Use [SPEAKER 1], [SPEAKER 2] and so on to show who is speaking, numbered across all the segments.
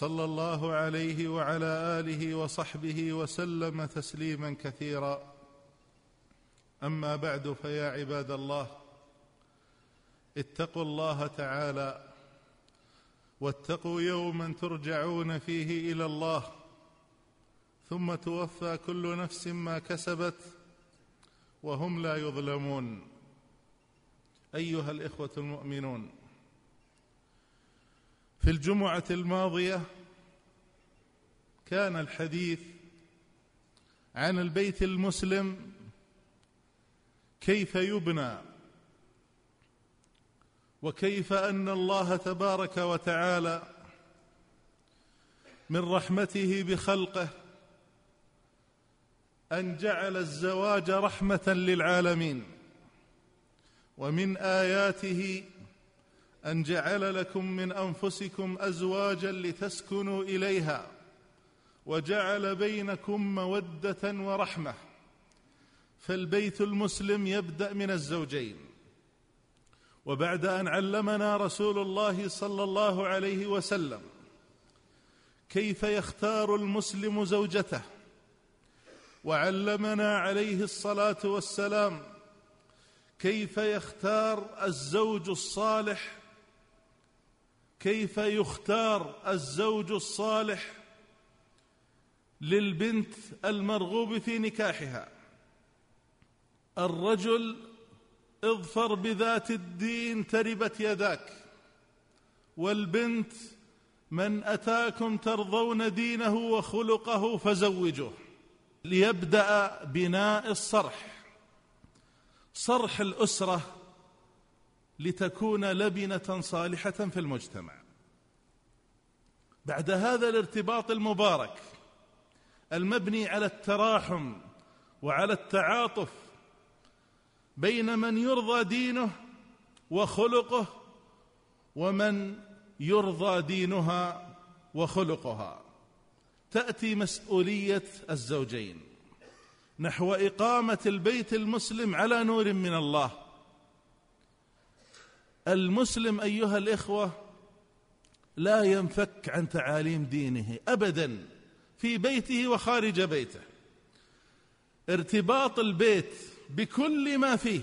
[SPEAKER 1] صلى الله عليه وعلى آله وصحبه وسلم تسليما كثيرا. أما بعد فيا عباد الله اتقوا الله تعالى واتقوا يوما ترجعون فيه إلى الله ثم توفى كل نفس ما كسبت وهم لا يظلمون. أيها الإخوة المؤمنون في الجمعة الماضية كان الحديث عن البيت المسلم كيف يبنى وكيف أن الله تبارك وتعالى من رحمته بخلقه أن جعل الزواج رحمة للعالمين ومن آياته أن جعل لكم من أنفسكم أزواجا لتسكنوا إليها وجعل بينكم مودة ورحمة. فالبيت المسلم يبدأ من الزوجين. وبعد أن علمنا رسول الله صلى الله عليه وسلم كيف يختار المسلم زوجته وعلمنا عليه الصلاة والسلام كيف يختار الزوج الصالح كيف يختار الزوج الصالح للبنت المرغوب في نكاحها؟ الرجل اظفر بذات الدين تربت يداك والبنت من أتاكم ترضون دينه وخلقه فزوجوه. ليبدأ بناء الصرح. صرح الأسرة لتكون لبنة صالحة في المجتمع. بعد هذا الارتباط المبارك المبني على التراحم وعلى التعاطف بين من يرضى دينه وخلقه ومن يرضى دينها وخلقها. تأتي مسؤولية الزوجين. نحو إقامة البيت المسلم على نور من الله. المسلم أيها الإخوة لا ينفك عن تعاليم دينه ابدا في بيته وخارج بيته. ارتباط البيت بكل ما فيه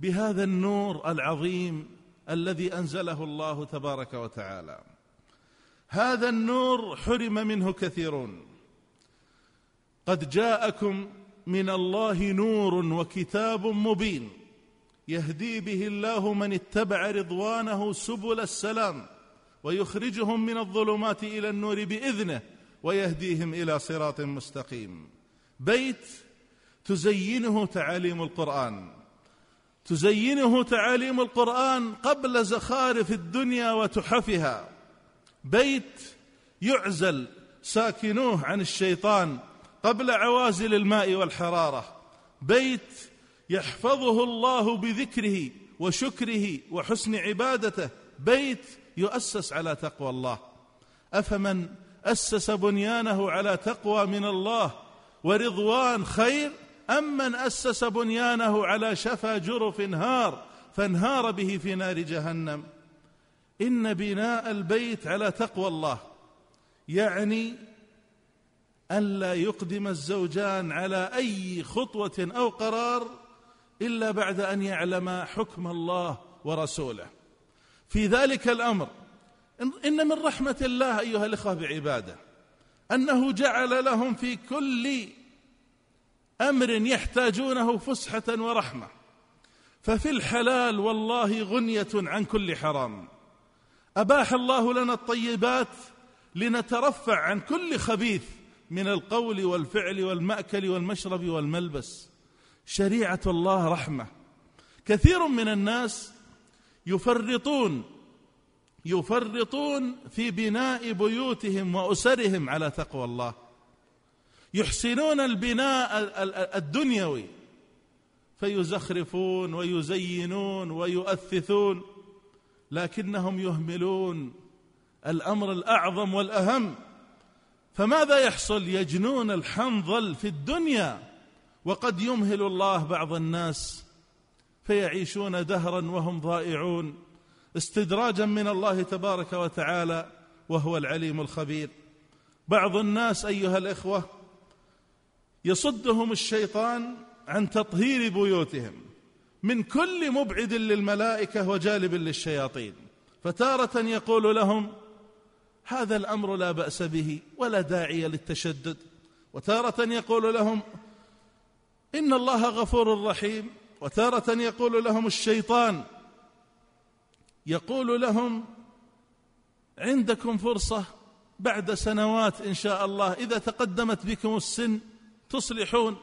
[SPEAKER 1] بهذا النور العظيم الذي أنزله الله تبارك وتعالى. هذا النور حرم منه كثيرون. قد جاءكم من الله نور وكتاب مبين. يهدي به الله من اتبع رضوانه سبل السلام ويخرجهم من الظلمات إلى النور بإذنه ويهديهم إلى صراط مستقيم. بيت تزينه تعاليم القرآن. تزينه تعاليم القرآن قبل زخارف الدنيا وتحفها. بيت يعزل ساكنوه عن الشيطان قبل عوازل الماء والحرارة. بيت يحفظه الله بذكره وشكره وحسن عبادته. بيت يؤسس على تقوى الله. أفمن أسس بنيانه على تقوى من الله ورضوان خير أم من أسس بنيانه على شفا جرف هار فانهار به في نار جهنم. إن بناء البيت على تقوى الله. يعني الا يقدم الزوجان على أي خطوة أو قرار إلا بعد أن يعلم حكم الله ورسوله. في ذلك الأمر ان من رحمة الله أيها الإخوة بعبادة أنه جعل لهم في كل أمر يحتاجونه فسحة ورحمة. ففي الحلال والله غنية عن كل حرام. أباح الله لنا الطيبات لنترفع عن كل خبيث من القول والفعل والمأكل والمشرب والملبس. شريعة الله رحمة. كثير من الناس يفرطون يفرطون في بناء بيوتهم وأسرهم على تقوى الله. يحسنون البناء الدنيوي. فيزخرفون ويزينون ويؤثثون لكنهم يهملون الأمر الأعظم والأهم. فماذا يحصل؟ يجنون الحنظل في الدنيا. وقد يمهل الله بعض الناس فيعيشون دهرا وهم ضائعون استدراجا من الله تبارك وتعالى وهو العليم الخبير. بعض الناس أيها الإخوة يصدهم الشيطان عن تطهير بيوتهم من كل مبعد للملائكة وجالب للشياطين. فتارة يقول لهم هذا الأمر لا بأس به ولا داعي للتشدد. وتارة يقول لهم إن الله غفور رحيم. وتارة يقول لهم الشيطان يقول لهم عندكم فرصة بعد سنوات إن شاء الله إذا تقدمت بكم السن تصلحون.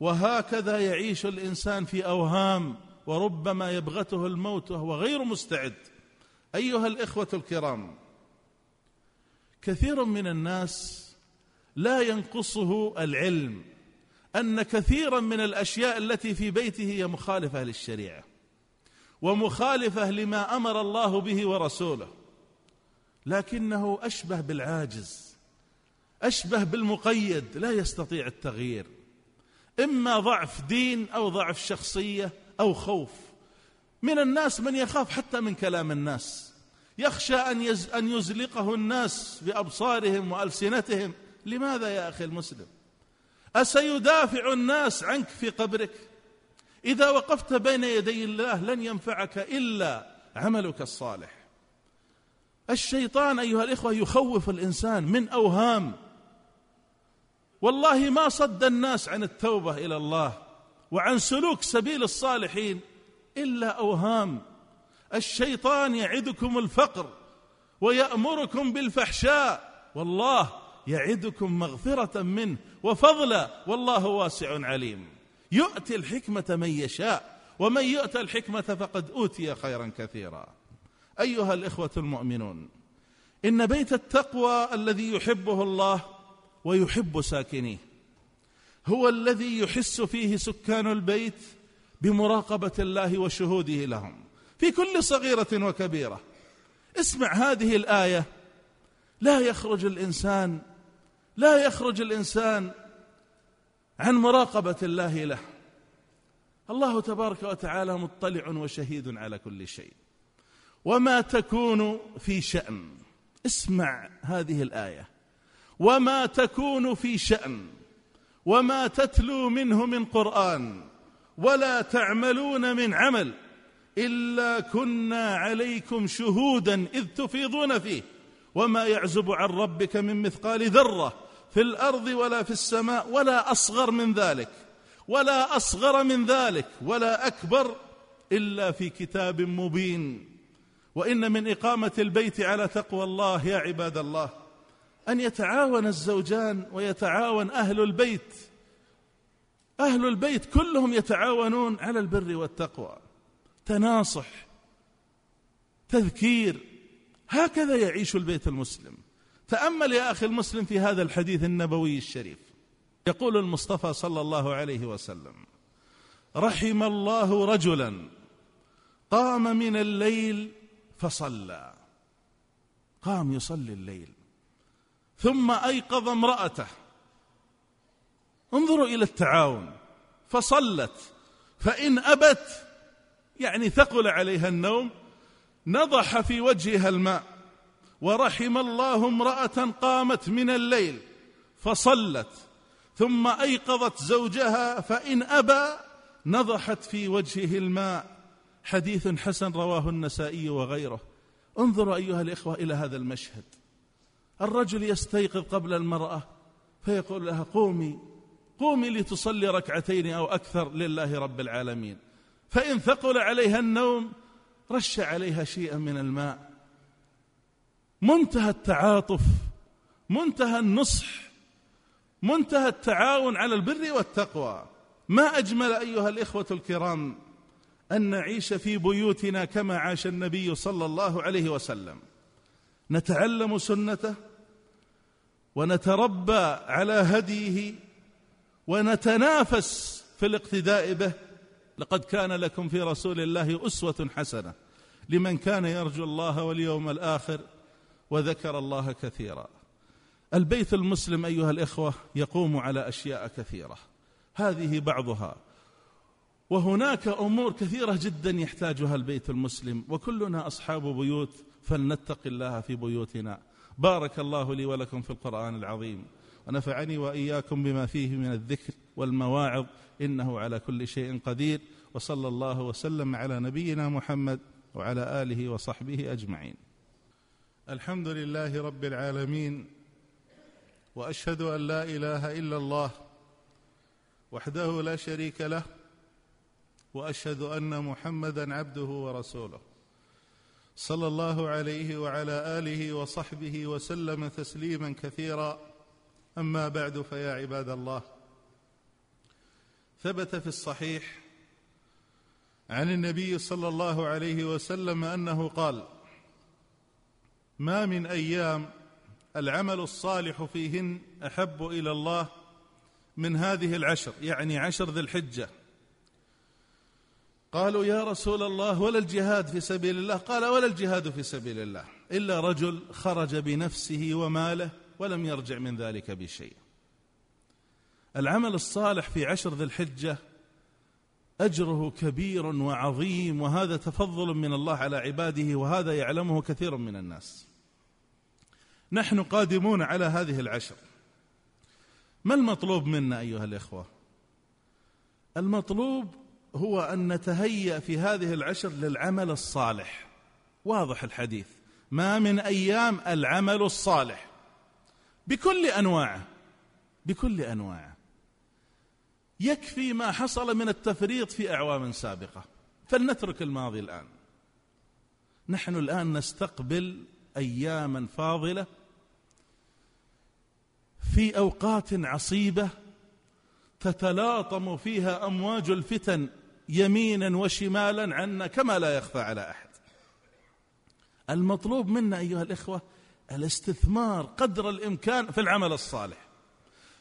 [SPEAKER 1] وهكذا يعيش الإنسان في أوهام وربما يبغته الموت وهو غير مستعد. أيها الإخوة الكرام كثير من الناس لا ينقصه العلم. أن كثيرا من الأشياء التي في بيته هي مخالفة للشريعه ومخالفة لما أمر الله به ورسوله. لكنه أشبه بالعاجز أشبه بالمقيد لا يستطيع التغيير. إما ضعف دين أو ضعف شخصية أو خوف. من الناس من يخاف حتى من كلام الناس. يخشى أن يز أن يزلقه الناس بأبصارهم وألسنتهم. لماذا يا أخي المسلم؟ أسيدافع الناس عنك في قبرك؟ إذا وقفت بين يدي الله لن ينفعك إلا عملك الصالح. الشيطان أيها الإخوة يخوف الإنسان من أوهام. والله ما صد الناس عن التوبة إلى الله وعن سلوك سبيل الصالحين إلا أوهام. الشيطان يعدكم الفقر ويأمركم بالفحشاء. والله يعدكم مغفرة منه وفضلا والله واسع عليم. يؤتي الحكمة من يشاء ومن يؤتى الحكمة فقد أوتي خيرا كثيرا. أيها الإخوة المؤمنون إن بيت التقوى الذي يحبه الله ويحب ساكنيه هو الذي يحس فيه سكان البيت بمراقبة الله وشهوده لهم في كل صغيرة وكبيرة. اسمع هذه الآية لا يخرج الإنسان لا يخرج الإنسان عن مراقبة الله له. الله تبارك وتعالى مطلع وشهيد على كل شيء. وما تكون في شأن. اسمع هذه الآية. وما تكون في شأن. وما تتلو منه من قرآن. ولا تعملون من عمل. إلا كنا عليكم شهودا إذ تفيضون فيه. وما يعزب عن ربك من مثقال ذرة. في الأرض ولا في السماء ولا أصغر من ذلك ولا أصغر من ذلك ولا أكبر إلا في كتاب مبين. وإن من إقامة البيت على تقوى الله يا عباد الله أن يتعاون الزوجان ويتعاون أهل البيت. أهل البيت كلهم يتعاونون على البر والتقوى. تناصح تذكير هكذا يعيش البيت المسلم. تامل يا أخي المسلم في هذا الحديث النبوي الشريف. يقول المصطفى صلى الله عليه وسلم رحم الله رجلا قام من الليل فصلى. قام يصلي الليل. ثم أيقظ امرأته. انظروا إلى التعاون. فصلت. فإن أبت يعني ثقل عليها النوم نضح في وجهها الماء. ورحم الله امرأة قامت من الليل فصلت ثم أيقظت زوجها فإن أبى نضحت في وجهه الماء. حديث حسن رواه النسائي وغيره. انظروا أيها الإخوة إلى هذا المشهد. الرجل يستيقظ قبل المرأة فيقول لها قومي قومي لتصلي ركعتين أو أكثر لله رب العالمين. فإن ثقل عليها النوم رش عليها شيئا من الماء. منتهى التعاطف منتهى النصح منتهى التعاون على البر والتقوى. ما أجمل أيها الإخوة الكرام أن نعيش في بيوتنا كما عاش النبي صلى الله عليه وسلم. نتعلم سنته ونتربى على هديه ونتنافس في الاقتداء به. لقد كان لكم في رسول الله أسوة حسنة. لمن كان يرجو الله واليوم الآخر وذكر الله كثيرا. البيت المسلم أيها الإخوة يقوم على أشياء كثيرة. هذه بعضها. وهناك أمور كثيرة جدا يحتاجها البيت المسلم وكلنا أصحاب بيوت فلنتق الله في بيوتنا. بارك الله لي ولكم في القرآن العظيم. ونفعني وإياكم بما فيه من الذكر والمواعظ. إنه على كل شيء قدير. وصلى الله وسلم على نبينا محمد وعلى آله وصحبه أجمعين. الحمد لله رب العالمين وأشهد أن لا إله إلا الله وحده لا شريك له وأشهد أن محمدا عبده ورسوله. صلى الله عليه وعلى آله وصحبه وسلم تسليما كثيرا. أما بعد فيا عباد الله ثبت في الصحيح عن النبي صلى الله عليه وسلم أنه قال ما من أيام العمل الصالح فيهن أحب إلى الله من هذه العشر يعني عشر ذي الحجة. قالوا يا رسول الله ولا الجهاد في سبيل الله؟ قال ولا الجهاد في سبيل الله إلا رجل خرج بنفسه وماله ولم يرجع من ذلك بشيء. العمل الصالح في عشر ذي الحجة أجره كبير وعظيم وهذا تفضل من الله على عباده وهذا يعلمه كثير من الناس. نحن قادمون على هذه العشر. ما المطلوب منا أيها الإخوة؟ المطلوب هو أن نتهيأ في هذه العشر للعمل الصالح. واضح الحديث. ما من أيام العمل الصالح. بكل أنواعه. بكل أنواعه. يكفي ما حصل من التفريط في أعوام سابقة. فلنترك الماضي الآن. نحن الآن نستقبل أياما فاضلة في أوقات عصيبة تتلاطم فيها أمواج الفتن يمينا وشمالا عنا كما لا يخفى على أحد. المطلوب منا أيها الإخوة الاستثمار قدر الإمكان في العمل الصالح.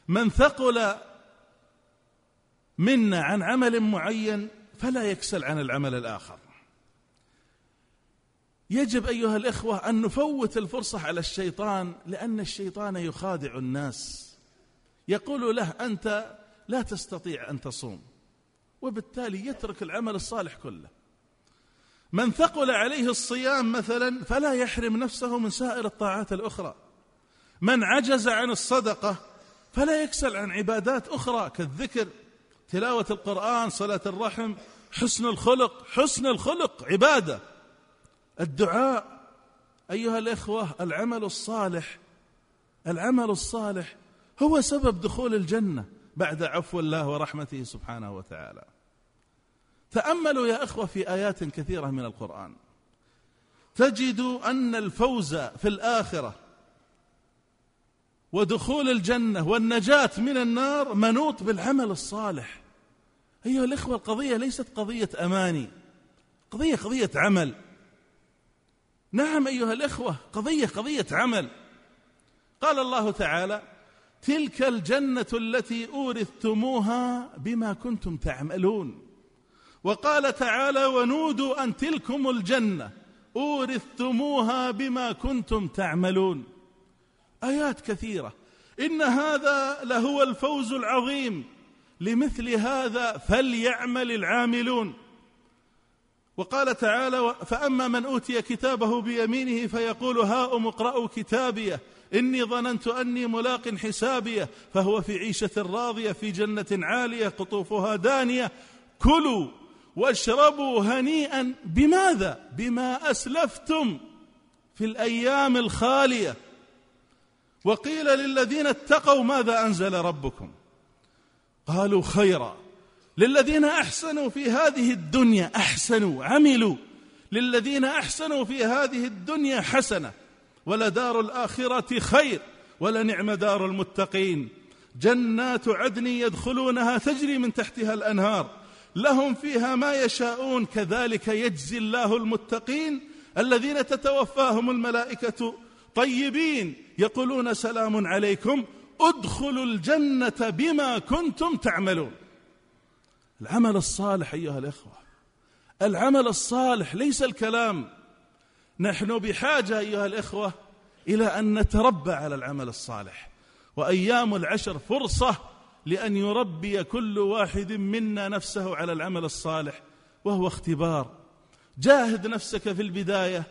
[SPEAKER 1] من ثقل منا عن عمل معين فلا يكسل عن العمل الآخر. يجب أيها الإخوة أن نفوت الفرصة على الشيطان لأن الشيطان يخادع الناس. يقول له أنت لا تستطيع أن تصوم وبالتالي يترك العمل الصالح كله. من ثقل عليه الصيام مثلا فلا يحرم نفسه من سائر الطاعات الأخرى. من عجز عن الصدقة فلا يكسل عن عبادات أخرى كالذكر تلاوة القرآن صلاة الرحم حسن الخلق حسن الخلق عبادة. الدعاء أيها الإخوة العمل الصالح. العمل الصالح هو سبب دخول الجنة بعد عفو الله ورحمته سبحانه وتعالى. تأملوا يا إخوة في آيات كثيرة من القرآن. تجدوا أن الفوز في الآخرة ودخول الجنة والنجاة من النار منوط بالعمل الصالح. أيها الإخوة القضية ليست قضية أماني قضية قضية عمل. نعم أيها الإخوة قضية قضية عمل. قال الله تعالى تلك الجنة التي أورثتموها بما كنتم تعملون وقال تعالى ونودوا أن تلكم الجنة أورثتموها بما كنتم تعملون آيات كثيرة. إن هذا لهو الفوز العظيم. لمثل هذا فليعمل العاملون. وقال تعالى فأما من أوتي كتابه بيمينه فيقول هاؤم اقرأوا كتابيه إني ظننت أني ملاق حسابيه فهو في عيشة راضية في جنة عالية قطوفها دانية. كلوا واشربوا هنيئا. بماذا؟ بما أسلفتم في الأيام الخالية. وقيل للذين اتقوا ماذا أنزل ربكم؟ قالوا خيرا. للذين أحسنوا في هذه الدنيا أحسنوا عملوا. للذين أحسنوا في هذه الدنيا حسنة. ولدار الآخرة خير ولنعم دار المتقين. جنات عدن يدخلونها تجري من تحتها الأنهار. لهم فيها ما يشاءون كذلك يجزي الله المتقين. الذين تتوفاهم الملائكة طيبين يقولون سلام عليكم ادخلوا الجنة بما كنتم تعملون. العمل الصالح أيها الإخوة العمل الصالح ليس الكلام. نحن بحاجة أيها الإخوة إلى أن نتربى على العمل الصالح. وأيام العشر فرصة لأن يربي كل واحد منا نفسه على العمل الصالح وهو اختبار. جاهد نفسك في البداية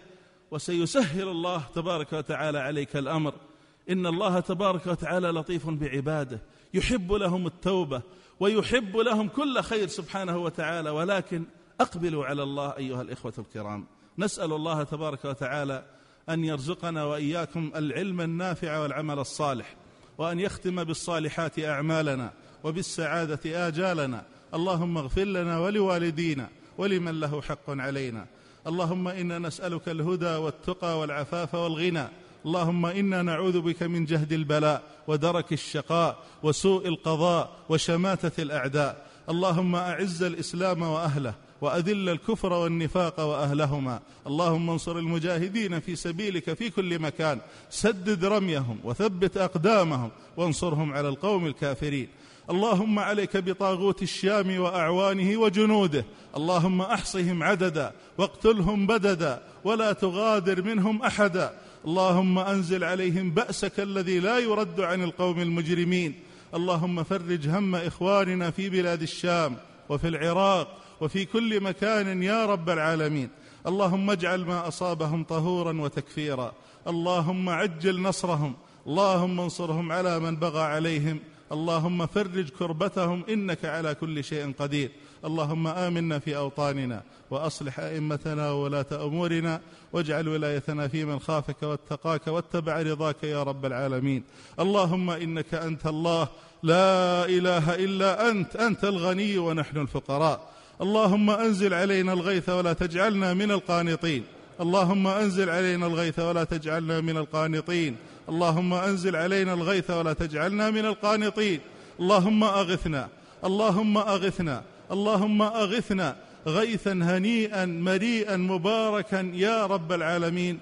[SPEAKER 1] وسيسهل الله تبارك وتعالى عليك الأمر. إن الله تبارك وتعالى لطيف بعباده يحب لهم التوبة ويحب لهم كل خير سبحانه وتعالى. ولكن أقبلوا على الله أيها الإخوة الكرام. نسأل الله تبارك وتعالى أن يرزقنا وإياكم العلم النافع والعمل الصالح وأن يختم بالصالحات أعمالنا وبالسعادة آجالنا. اللهم اغفر لنا ولوالدينا ولمن له حق علينا. اللهم إنا نسألك الهدى والتقى والعفاف والغنى. اللهم إنا نعوذ بك من جهد البلاء ودرك الشقاء وسوء القضاء وشماتة الأعداء. اللهم أعز الإسلام وأهله وأذل الكفر والنفاق وأهلهما. اللهم انصر المجاهدين في سبيلك في كل مكان. سدد رميهم وثبت أقدامهم وانصرهم على القوم الكافرين. اللهم عليك بطاغوت الشام وأعوانه وجنوده. اللهم أحصهم عددا واقتلهم بددا ولا تغادر منهم أحدا. اللهم أنزل عليهم بأسك الذي لا يرد عن القوم المجرمين. اللهم فرج هم إخواننا في بلاد الشام وفي العراق وفي كل مكان يا رب العالمين. اللهم اجعل ما أصابهم طهورا وتكفيرا. اللهم عجل نصرهم. اللهم انصرهم على من بغى عليهم. اللهم فرج كربتهم إنك على كل شيء قدير. اللهم آمنا في أوطاننا وأصلح أئمتنا وولاة أمورنا واجعل ولايتنا في من خافك واتقاك واتبع رضاك يا رب العالمين. اللهم إنك أنت الله. لا إله إلا أنت. أنت الغني ونحن الفقراء. اللهم أنزل علينا الغيث ولا تجعلنا من القانطين. اللهم أنزل علينا الغيث ولا تجعلنا من القانطين. اللهم أنزل علينا الغيث ولا تجعلنا من القانطين. اللهم أغثنا. اللهم أغثنا. اللهم أغثنا. غيثا هنيئا مريئا مباركا يا رب العالمين.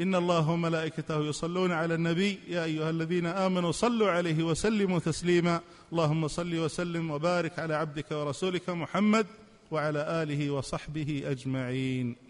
[SPEAKER 1] إن الله وملائكته يصلون على النبي. يا أيها الذين آمنوا صلوا عليه وسلموا تسليما. اللهم صل وسلم وبارك على عبدك ورسولك محمد وعلى آله وصحبه أجمعين.